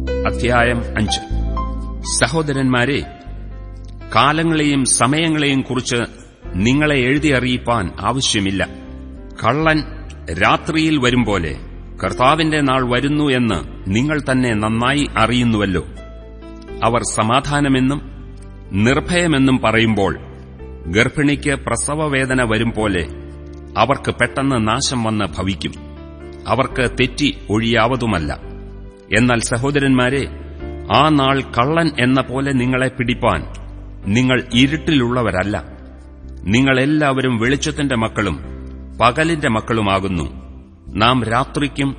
അധ്യായം അഞ്ച്. സഹോദരന്മാരെ കാലങ്ങളെയും സമയങ്ങളെയും കുറിച്ച് നിങ്ങളെ എഴുതി അറിയിപ്പാൻ ആവശ്യമില്ല. കള്ളൻ രാത്രിയിൽ വരും പോലെ കർത്താവിന്റെ നാൾ വരുന്നു എന്ന് നിങ്ങൾ തന്നെ നന്നായി അറിയുന്നുവല്ലോ. അവർ സമാധാനമെന്നും നിർഭയമെന്നും പറയുമ്പോൾ ഗർഭിണിക്ക് പ്രസവവേദന വരും പോലെ അവർക്ക് പെട്ടെന്ന് നാശം വന്ന് ഭവിക്കും. അവർക്ക് തെറ്റി ഒഴിയാവതുമല്ല. എന്നാൽ സഹോദരന്മാരെ ആ നാൾ കള്ളൻ എന്ന പോലെ നിങ്ങളെ പിടിപ്പാൻ നിങ്ങൾ ഇരുട്ടിലുള്ളവരല്ല. നിങ്ങളെല്ലാവരും വെളിച്ചത്തിന്റെ മക്കളും പകലിന്റെ മക്കളുമാകുന്നു. നാം രാത്രിക്കും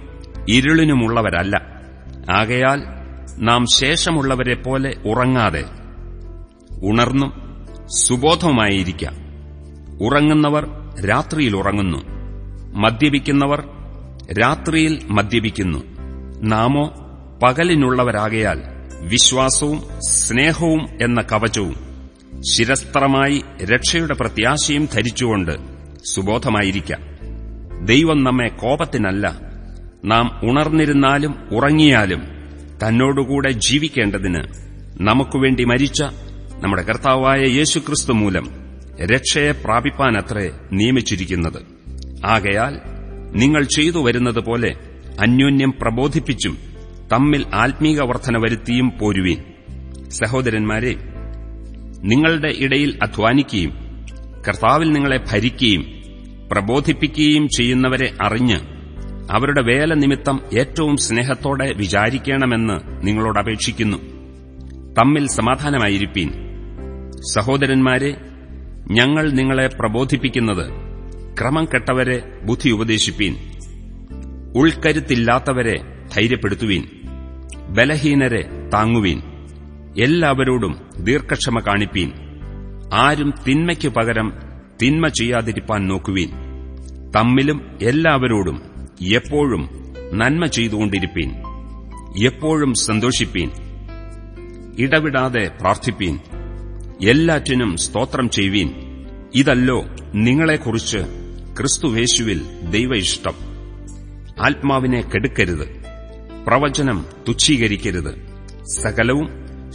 ഇരുളിനുമുള്ളവരല്ല. ആകയാൽ നാം ശേഷമുള്ളവരെ പോലെ ഉറങ്ങാതെ ഉണർന്നും സുബോധവുമായിരിക്കാം. ഉറങ്ങുന്നവർ രാത്രിയിൽ ഉറങ്ങുന്നു. മദ്യപിക്കുന്നവർ രാത്രിയിൽ മദ്യപിക്കുന്നു. നാമോ പകലിനുള്ളവരാകയാൽ വിശ്വാസവും സ്നേഹവും എന്ന കവചവും ശിരസ്ത്രമായി രക്ഷയുടെ പ്രത്യാശയും ധരിച്ചുകൊണ്ട് സുബോധമായിരിക്കാം. ദൈവം നമ്മെ കോപത്തിനല്ല. നാം ഉണർന്നിരുന്നാലും ഉറങ്ങിയാലും തന്നോടുകൂടെ ജീവിക്കേണ്ടതിന് നമുക്കുവേണ്ടി മരിച്ച നമ്മുടെ കർത്താവായ യേശുക്രിസ്തു മൂലം രക്ഷയെ പ്രാപിപ്പാനത്രേ നിയമിച്ചിരിക്കുന്നത്. ആകയാൽ നിങ്ങൾ ചെയ്തു വരുന്നത് പോലെ അന്യോന്യം പ്രബോധിപ്പിച്ചും തമ്മിൽ ആത്മീക വർധന വരുത്തിയും പോരുവീൻ. സഹോദരന്മാരെ നിങ്ങളുടെ ഇടയിൽ അധ്വാനിക്കുകയും കർത്താവിൽ നിങ്ങളെ ഭരിക്കുകയും പ്രബോധിപ്പിക്കുകയും ചെയ്യുന്നവരെ അറിഞ്ഞ് അവരുടെ വേല നിമിത്തം ഏറ്റവും സ്നേഹത്തോടെ വിചാരിക്കണമെന്ന് നിങ്ങളോട് അപേക്ഷിക്കുന്നു. തമ്മിൽ സമാധാനമായിരിപ്പീൻ. സഹോദരന്മാരെ ഞങ്ങൾ നിങ്ങളെ പ്രബോധിപ്പിക്കുന്നത് ക്രമം കെട്ടവരെ ബുദ്ധി ഉപദേശിപ്പീൻ. ഉൾക്കരുത്തില്ലാത്തവരെ ധൈര്യപ്പെടുത്തുവീൻ. ബലഹീനരെ താങ്ങുവീൻ. എല്ലാവരോടും ദീർഘക്ഷമ കാണിപ്പീൻ. ആരും തിന്മയ്ക്കു പകരം തിന്മ ചെയ്യാതിരിപ്പാൻ നോക്കുവീൻ. തമ്മിലും എല്ലാവരോടും എപ്പോഴും നന്മ ചെയ്തുകൊണ്ടിരിപ്പീൻ. എപ്പോഴും സന്തോഷിപ്പീൻ. ഇടവിടാതെ പ്രാർത്ഥിപ്പീൻ. എല്ലാറ്റിനും സ്തോത്രം ചെയ്യുവീൻ ഇതല്ലോ നിങ്ങളെക്കുറിച്ച് ക്രിസ്തുവേശുവിൽ ദൈവ ഇഷ്ടം. ആത്മാവിനെ കെടുക്കരുത്. പ്രവചനം തുച്ഛീകരിക്കരുത്. സകലവും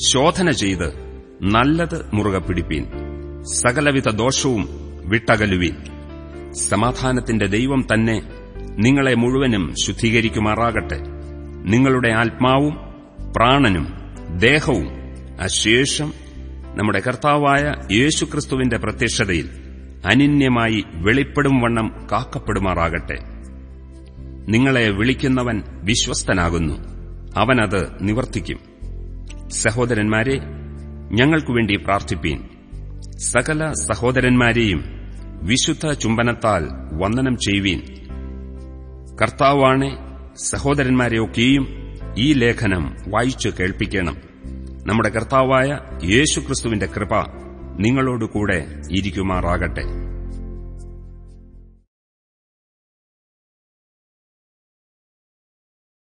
ശോധന ചെയ്ത് നല്ലത് മുറുകെ പിടിപ്പീൻ. സകലവിധ ദോഷവും വിട്ടകലുവീൻ. സമാധാനത്തിന്റെ ദൈവം തന്നെ നിങ്ങളെ മുഴുവനും ശുദ്ധീകരിക്കുമാറാകട്ടെ. നിങ്ങളുടെ ആത്മാവും പ്രാണനും ദേഹവും അശേഷം നമ്മുടെ കർത്താവായ യേശുക്രിസ്തുവിന്റെ പ്രത്യക്ഷതയിൽ അനിന്യമായി വെളിപ്പെടും വണ്ണം കാക്കപ്പെടുമാറാകട്ടെ. നിങ്ങളെ വിളിക്കുന്നവൻ വിശ്വസ്തനാകുന്നു. അവനത് നിവർത്തിക്കും. സഹോദരന്മാരെ ഞങ്ങൾക്കുവേണ്ടി പ്രാർത്ഥിപ്പീൻ. സകല സഹോദരന്മാരെയും വിശുദ്ധ ചുംബനത്താൽ വന്ദനം ചെയ്യുവീൻ കർത്താവാണ് സഹോദരന്മാരെയൊക്കെയും ഈ ലേഖനം വായിച്ചു കേൾപ്പിക്കണം. നമ്മുടെ കർത്താവായ യേശുക്രിസ്തുവിന്റെ കൃപ നിങ്ങളോടുകൂടെ ഇരിക്കുമാറാകട്ടെ.